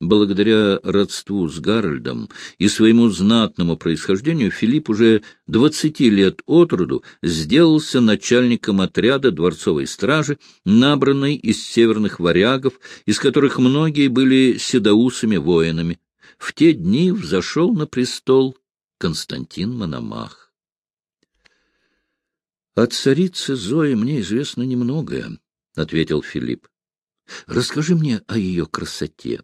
Благодаря родству с Гарольдом и своему знатному происхождению Филипп уже двадцати лет от роду сделался начальником отряда дворцовой стражи, набранной из северных варягов, из которых многие были седоусыми воинами. В те дни взошел на престол Константин Мономах. — От царицы Зои мне известно немногое, — ответил Филипп. — Расскажи мне о ее красоте.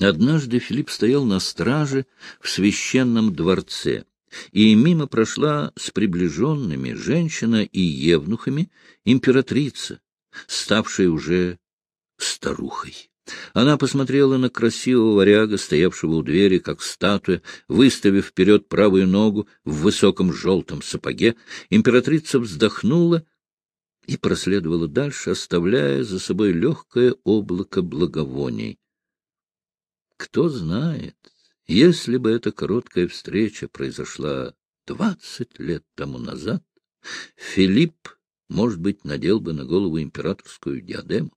Однажды Филипп стоял на страже в священном дворце, и мимо прошла с приближенными женщина и евнухами императрица, ставшая уже старухой. Она посмотрела на красивого варяга, стоявшего у двери, как статуя, выставив вперед правую ногу в высоком желтом сапоге. Императрица вздохнула и проследовала дальше, оставляя за собой легкое облако благовоний. Кто знает, если бы эта короткая встреча произошла двадцать лет тому назад, Филипп, может быть, надел бы на голову императорскую диадему.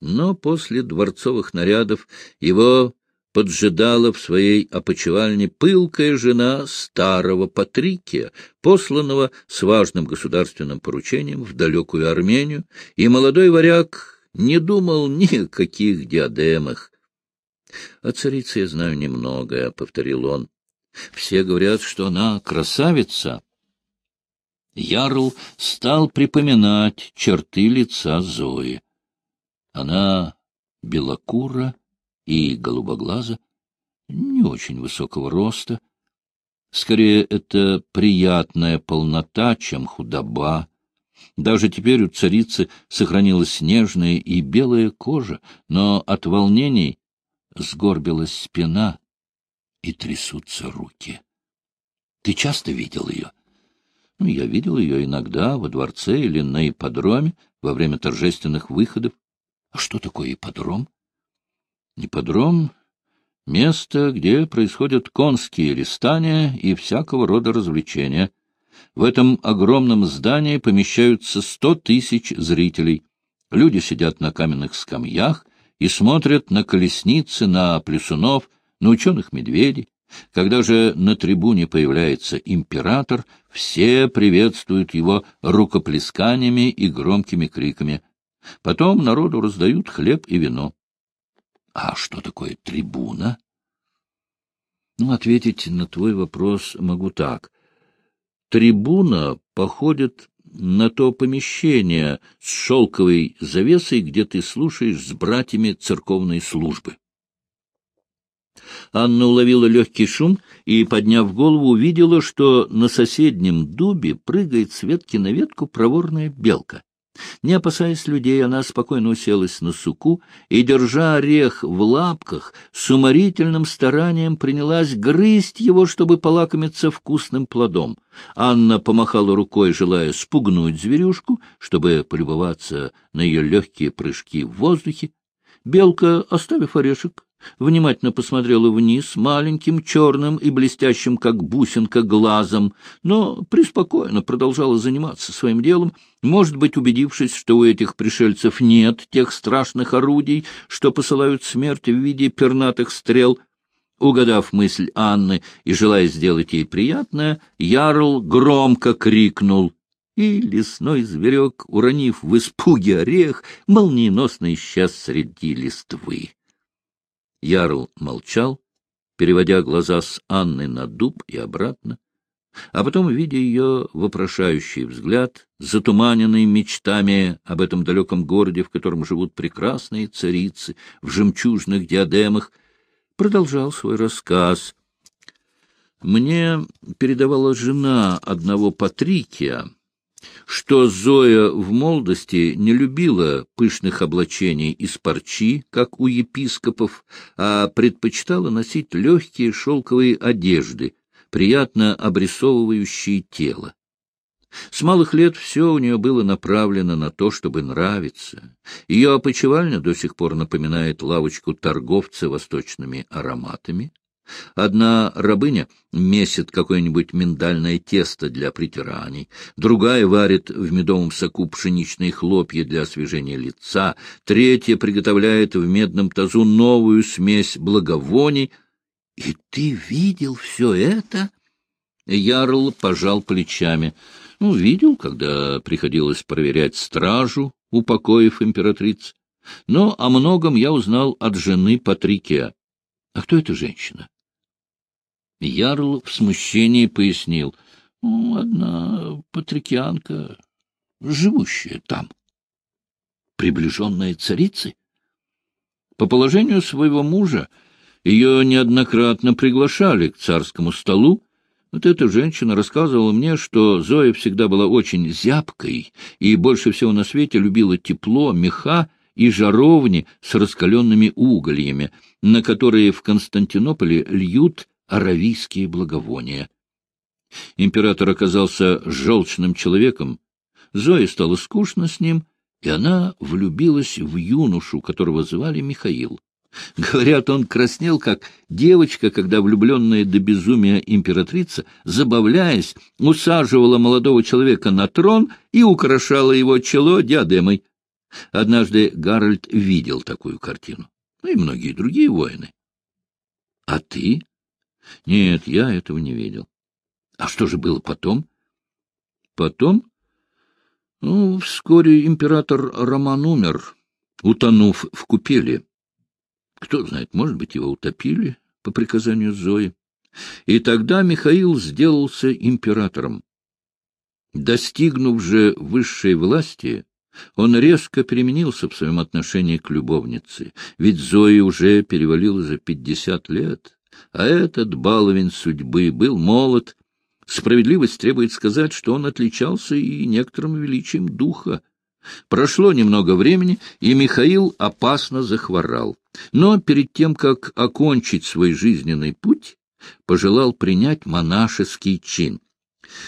Но после дворцовых нарядов его поджидала в своей опочивальне пылкая жена старого Патрикия, посланного с важным государственным поручением в далекую Армению, и молодой варяг не думал ни о каких диадемах, — О царице я знаю немного, — повторил он. — Все говорят, что она красавица. Ярл стал припоминать черты лица Зои. Она белокура и голубоглаза, не очень высокого роста. Скорее, это приятная полнота, чем худоба. Даже теперь у царицы сохранилась нежная и белая кожа, но от волнений сгорбилась спина и трясутся руки. Ты часто видел ее? Ну, я видел ее иногда во дворце или на ипподроме во время торжественных выходов. А что такое ипподром? Ипподром — место, где происходят конские листания и всякого рода развлечения. В этом огромном здании помещаются сто тысяч зрителей. Люди сидят на каменных скамьях и смотрят на колесницы, на плюсунов, на ученых медведей. Когда же на трибуне появляется император, все приветствуют его рукоплесканиями и громкими криками. Потом народу раздают хлеб и вино. А что такое трибуна? Ну, ответить на твой вопрос могу так. Трибуна походит на то помещение с шелковой завесой, где ты слушаешь с братьями церковной службы. Анна уловила легкий шум и, подняв голову, увидела, что на соседнем дубе прыгает с ветки на ветку проворная белка. Не опасаясь людей, она спокойно уселась на суку и, держа орех в лапках, с уморительным старанием принялась грызть его, чтобы полакомиться вкусным плодом. Анна помахала рукой, желая спугнуть зверюшку, чтобы полюбоваться на ее легкие прыжки в воздухе. Белка, оставив орешек, внимательно посмотрела вниз маленьким, черным и блестящим, как бусинка, глазом, но преспокойно продолжала заниматься своим делом, может быть, убедившись, что у этих пришельцев нет тех страшных орудий, что посылают смерть в виде пернатых стрел. Угадав мысль Анны и желая сделать ей приятное, Ярл громко крикнул — и лесной зверек, уронив в испуге орех, молниеносно исчез среди листвы. Ярл молчал, переводя глаза с Анны на дуб и обратно, а потом, видя ее вопрошающий взгляд, затуманенный мечтами об этом далеком городе, в котором живут прекрасные царицы в жемчужных диадемах, продолжал свой рассказ. «Мне передавала жена одного Патрикия, что Зоя в молодости не любила пышных облачений из парчи, как у епископов, а предпочитала носить легкие шелковые одежды, приятно обрисовывающие тело. С малых лет все у нее было направлено на то, чтобы нравиться. Ее опочивальня до сих пор напоминает лавочку торговца восточными ароматами. Одна рабыня месит какое-нибудь миндальное тесто для притираний, другая варит в медовом соку пшеничные хлопья для освежения лица, третья приготовляет в медном тазу новую смесь благовоний. И ты видел все это? Ярл пожал плечами. Ну, видел, когда приходилось проверять стражу, упокоив императриц. Но о многом я узнал от жены Патрикия. А кто эта женщина? Ярл в смущении пояснил. Ну, одна патрикианка, живущая там. Приближенная царицы? По положению своего мужа ее неоднократно приглашали к царскому столу. Вот эта женщина рассказывала мне, что Зоя всегда была очень зябкой и больше всего на свете любила тепло, меха и жаровни с раскаленными угольями, на которые в Константинополе льют аравийские благовония. Император оказался желчным человеком. Зое стало скучно с ним, и она влюбилась в юношу, которого звали Михаил. Говорят, он краснел, как девочка, когда влюбленная до безумия императрица, забавляясь, усаживала молодого человека на трон и украшала его чело диадемой. Однажды Гарольд видел такую картину, ну и многие другие воины. — А ты? — Нет, я этого не видел. — А что же было потом? — Потом? Ну, вскоре император Роман умер, утонув в купели. Кто знает, может быть, его утопили по приказанию Зои. И тогда Михаил сделался императором. Достигнув же высшей власти, он резко переменился в своем отношении к любовнице, ведь Зои уже перевалила за пятьдесят лет, а этот баловень судьбы был молод. Справедливость требует сказать, что он отличался и некоторым величием духа. Прошло немного времени, и Михаил опасно захворал. Но перед тем, как окончить свой жизненный путь, пожелал принять монашеский чин.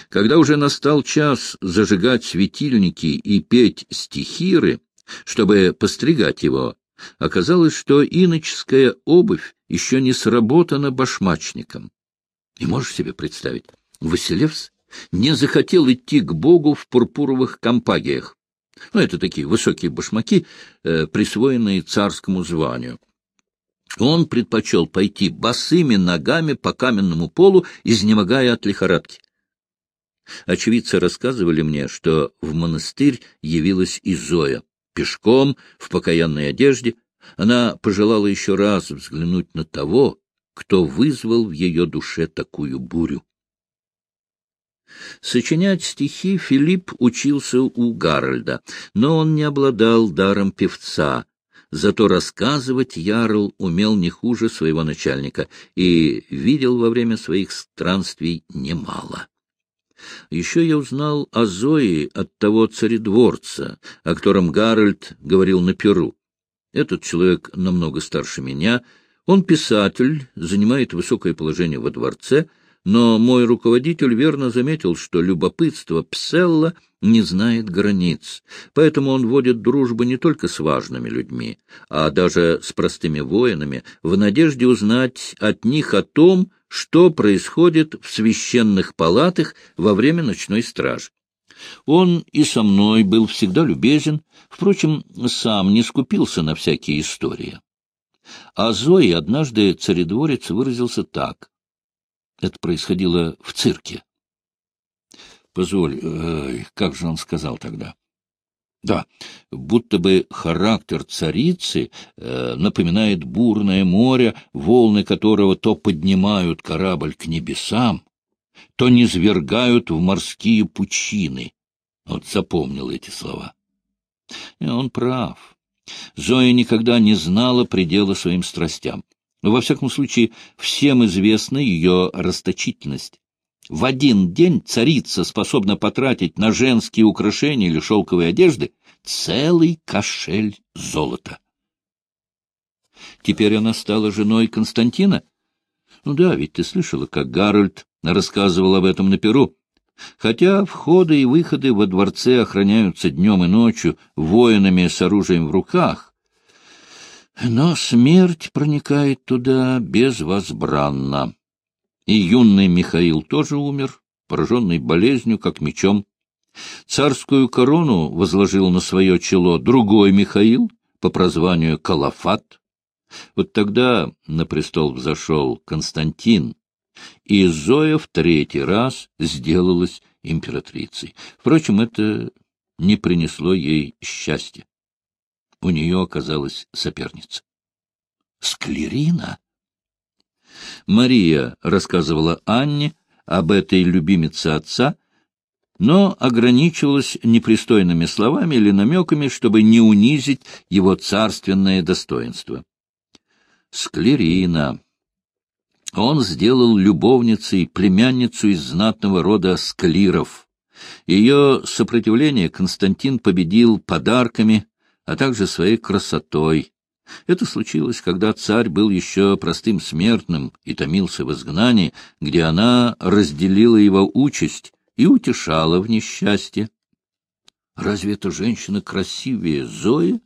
Когда уже настал час зажигать светильники и петь стихиры, чтобы постригать его, оказалось, что иноческая обувь еще не сработана башмачником. И можешь себе представить, Василевс не захотел идти к Богу в пурпуровых компагиях. Ну, это такие высокие башмаки, э, присвоенные царскому званию. Он предпочел пойти босыми ногами по каменному полу, изнемогая от лихорадки. Очевидцы рассказывали мне, что в монастырь явилась и Зоя. Пешком, в покаянной одежде, она пожелала еще раз взглянуть на того, кто вызвал в ее душе такую бурю. Сочинять стихи Филипп учился у Гарольда, но он не обладал даром певца, зато рассказывать Ярл умел не хуже своего начальника и видел во время своих странствий немало. Еще я узнал о Зое от того царедворца, о котором Гарольд говорил на Перу. Этот человек намного старше меня, он писатель, занимает высокое положение во дворце, но мой руководитель верно заметил, что любопытство Пселла не знает границ, поэтому он водит дружбу не только с важными людьми, а даже с простыми воинами, в надежде узнать от них о том, что происходит в священных палатах во время ночной стражи. Он и со мной был всегда любезен, впрочем, сам не скупился на всякие истории. А Зои однажды царедворец выразился так. Это происходило в цирке. Позволь, э, как же он сказал тогда? Да, будто бы характер царицы э, напоминает бурное море, волны которого то поднимают корабль к небесам, то низвергают в морские пучины. Вот запомнил эти слова. И он прав. Зоя никогда не знала предела своим страстям. Но, во всяком случае, всем известна ее расточительность. В один день царица способна потратить на женские украшения или шелковые одежды целый кошель золота. Теперь она стала женой Константина? Ну да, ведь ты слышала, как Гарольд рассказывал об этом на Перу. Хотя входы и выходы во дворце охраняются днем и ночью воинами с оружием в руках, Но смерть проникает туда безвозбранно. И юный Михаил тоже умер, пораженный болезнью, как мечом. Царскую корону возложил на свое чело другой Михаил по прозванию Калафат. Вот тогда на престол взошел Константин, и Зоя в третий раз сделалась императрицей. Впрочем, это не принесло ей счастья. У нее оказалась соперница. Склерина? Мария рассказывала Анне об этой любимице отца, но ограничивалась непристойными словами или намеками, чтобы не унизить его царственное достоинство. Склерина. Он сделал любовницей племянницу из знатного рода склиров. Ее сопротивление Константин победил подарками, а также своей красотой. Это случилось, когда царь был еще простым смертным и томился в изгнании, где она разделила его участь и утешала в несчастье. Разве эта женщина красивее Зои?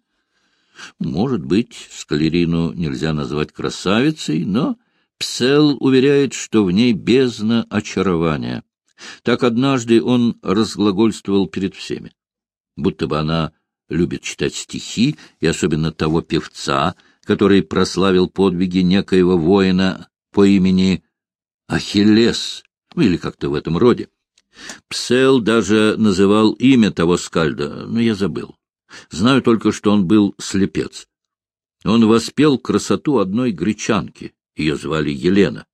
Может быть, Скалерину нельзя назвать красавицей, но Псел уверяет, что в ней бездна очарования. Так однажды он разглагольствовал перед всеми, будто бы она любит читать стихи, и особенно того певца, который прославил подвиги некоего воина по имени Ахиллес, ну или как-то в этом роде. Псел даже называл имя того скальда, но я забыл. Знаю только, что он был слепец. Он воспел красоту одной гречанки, ее звали Елена.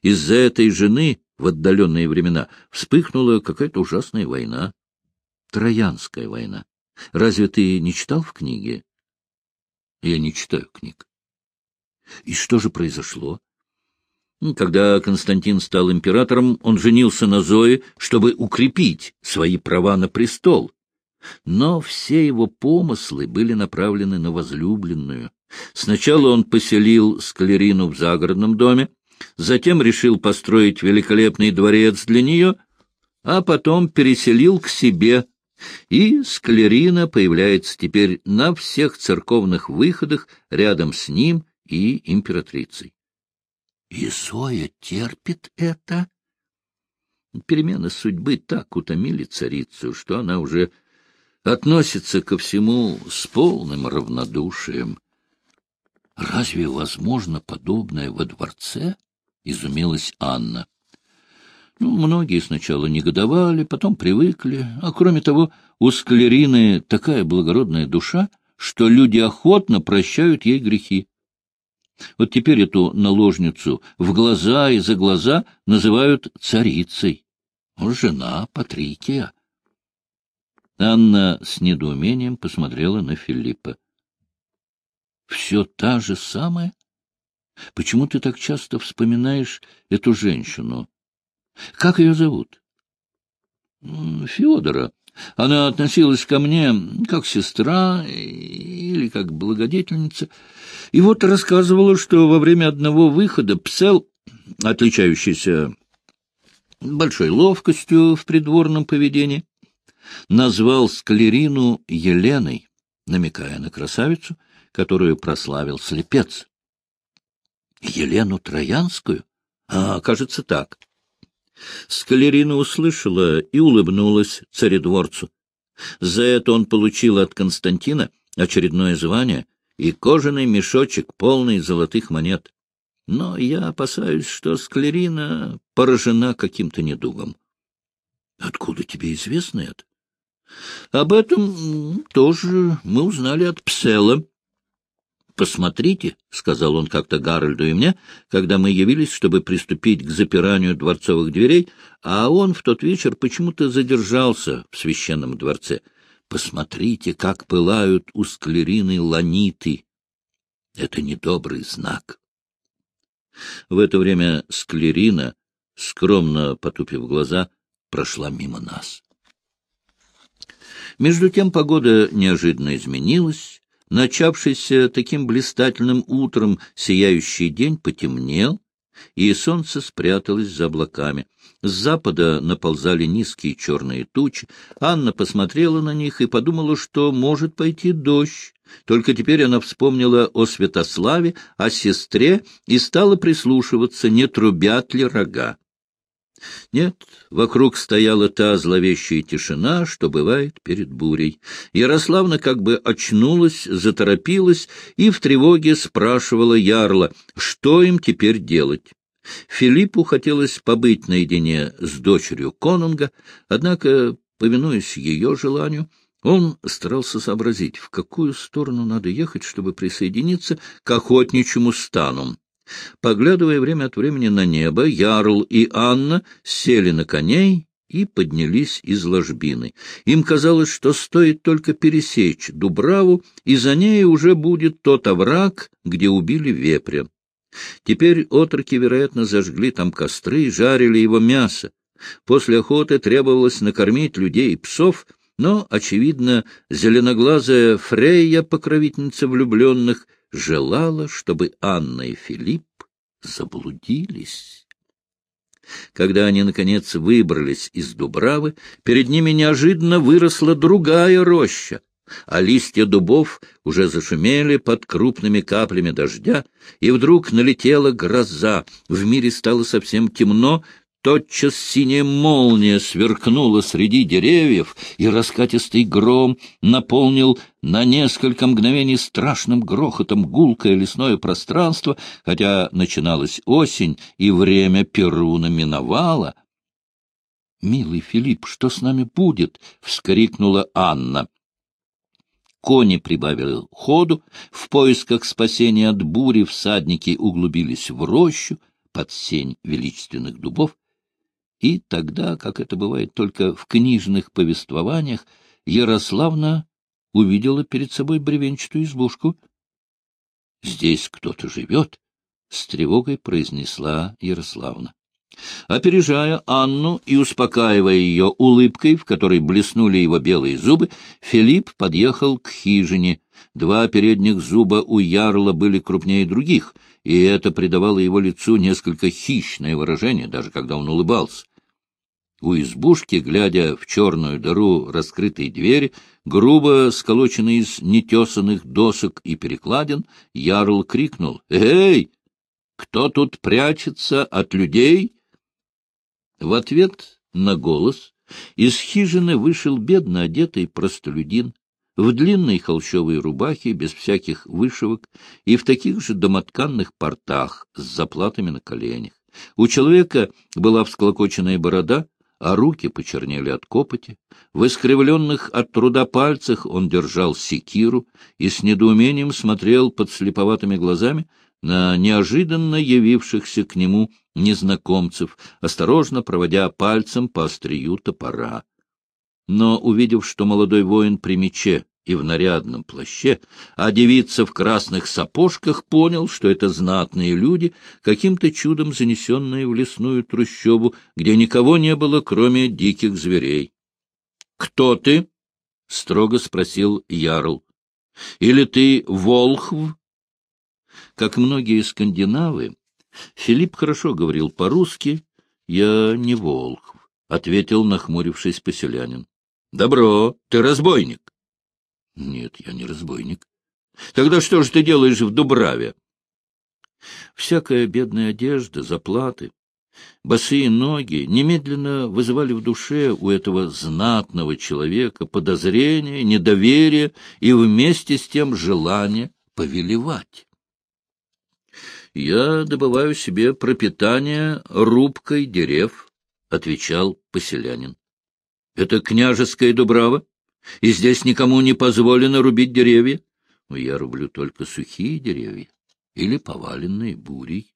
Из-за этой жены в отдаленные времена вспыхнула какая-то ужасная война. Троянская война. Разве ты не читал в книге? Я не читаю книг. И что же произошло? Когда Константин стал императором, он женился на Зое, чтобы укрепить свои права на престол. Но все его помыслы были направлены на возлюбленную. Сначала он поселил Склерину в загородном доме, затем решил построить великолепный дворец для нее, а потом переселил к себе и склерина появляется теперь на всех церковных выходах рядом с ним и императрицей. И Зоя терпит это? Перемены судьбы так утомили царицу, что она уже относится ко всему с полным равнодушием. Разве возможно подобное во дворце? — изумилась Анна. Ну, многие сначала негодовали, потом привыкли, а кроме того, у склерины такая благородная душа, что люди охотно прощают ей грехи. Вот теперь эту наложницу в глаза и за глаза называют царицей. Жена Патрикия. Анна с недоумением посмотрела на Филиппа. — Все та же самая? Почему ты так часто вспоминаешь эту женщину? Как ее зовут? Федора. Она относилась ко мне как сестра или как благодетельница. И вот рассказывала, что во время одного выхода Псел, отличающийся большой ловкостью в придворном поведении, назвал Склерину Еленой, намекая на красавицу, которую прославил слепец. Елену Троянскую? А, кажется, так. Скалерина услышала и улыбнулась царедворцу. За это он получил от Константина очередное звание и кожаный мешочек, полный золотых монет. Но я опасаюсь, что Склерина поражена каким-то недугом. — Откуда тебе известно это? — Об этом тоже мы узнали от Псела. «Посмотрите», — сказал он как-то Гарольду и мне, когда мы явились, чтобы приступить к запиранию дворцовых дверей, а он в тот вечер почему-то задержался в священном дворце. «Посмотрите, как пылают у склерины ланиты. Это недобрый знак». В это время склерина, скромно потупив глаза, прошла мимо нас. Между тем погода неожиданно изменилась, Начавшийся таким блистательным утром сияющий день потемнел, и солнце спряталось за облаками. С запада наползали низкие черные тучи. Анна посмотрела на них и подумала, что может пойти дождь. Только теперь она вспомнила о Святославе, о сестре и стала прислушиваться, не трубят ли рога. Нет, вокруг стояла та зловещая тишина, что бывает перед бурей. Ярославна как бы очнулась, заторопилась и в тревоге спрашивала Ярла, что им теперь делать. Филиппу хотелось побыть наедине с дочерью Конунга, однако, повинуясь ее желанию, он старался сообразить, в какую сторону надо ехать, чтобы присоединиться к охотничьему стану. Поглядывая время от времени на небо, Ярл и Анна сели на коней и поднялись из ложбины. Им казалось, что стоит только пересечь Дубраву, и за ней уже будет тот овраг, где убили вепря. Теперь отроки, вероятно, зажгли там костры и жарили его мясо. После охоты требовалось накормить людей и псов, но, очевидно, зеленоглазая Фрейя, покровительница влюбленных, желала, чтобы Анна и Филипп заблудились. Когда они, наконец, выбрались из Дубравы, перед ними неожиданно выросла другая роща, а листья дубов уже зашумели под крупными каплями дождя, и вдруг налетела гроза, в мире стало совсем темно, Тотчас синяя молния сверкнула среди деревьев, и раскатистый гром наполнил на несколько мгновений страшным грохотом гулкое лесное пространство, хотя начиналась осень, и время Перуна миновало. — Милый Филипп, что с нами будет? — вскрикнула Анна. Кони прибавили ходу, в поисках спасения от бури всадники углубились в рощу под сень величественных дубов, и тогда, как это бывает только в книжных повествованиях, Ярославна увидела перед собой бревенчатую избушку. — Здесь кто-то живет, — с тревогой произнесла Ярославна. Опережая Анну и успокаивая ее улыбкой, в которой блеснули его белые зубы, Филипп подъехал к хижине. Два передних зуба у ярла были крупнее других, и это придавало его лицу несколько хищное выражение, даже когда он улыбался. У избушки, глядя в черную дыру раскрытой двери, грубо сколоченной из нетесанных досок и перекладин, Ярл крикнул «Эй! Кто тут прячется от людей?» В ответ на голос из хижины вышел бедно одетый простолюдин в длинной холщовой рубахе, без всяких вышивок, и в таких же домотканных портах с заплатами на коленях. У человека была всклокоченная борода, а руки почернели от копоти. В искривленных от труда пальцах он держал секиру и с недоумением смотрел под слеповатыми глазами на неожиданно явившихся к нему незнакомцев, осторожно проводя пальцем по острию топора. Но, увидев, что молодой воин при мече и в нарядном плаще, а девица в красных сапожках понял, что это знатные люди, каким-то чудом занесенные в лесную трущобу, где никого не было, кроме диких зверей. — Кто ты? — строго спросил Ярл. — Или ты Волхв? Как многие скандинавы, Филипп хорошо говорил по-русски. — Я не Волхв, — ответил, нахмурившись поселянин. — Добро, ты разбойник. — Нет, я не разбойник. — Тогда что же ты делаешь в Дубраве? Всякая бедная одежда, заплаты, босые ноги немедленно вызывали в душе у этого знатного человека подозрение, недоверие и вместе с тем желание повелевать. «Я добываю себе пропитание рубкой дерев», — отвечал поселянин. «Это княжеская дубрава?» И здесь никому не позволено рубить деревья. Я рублю только сухие деревья или поваленные бурей.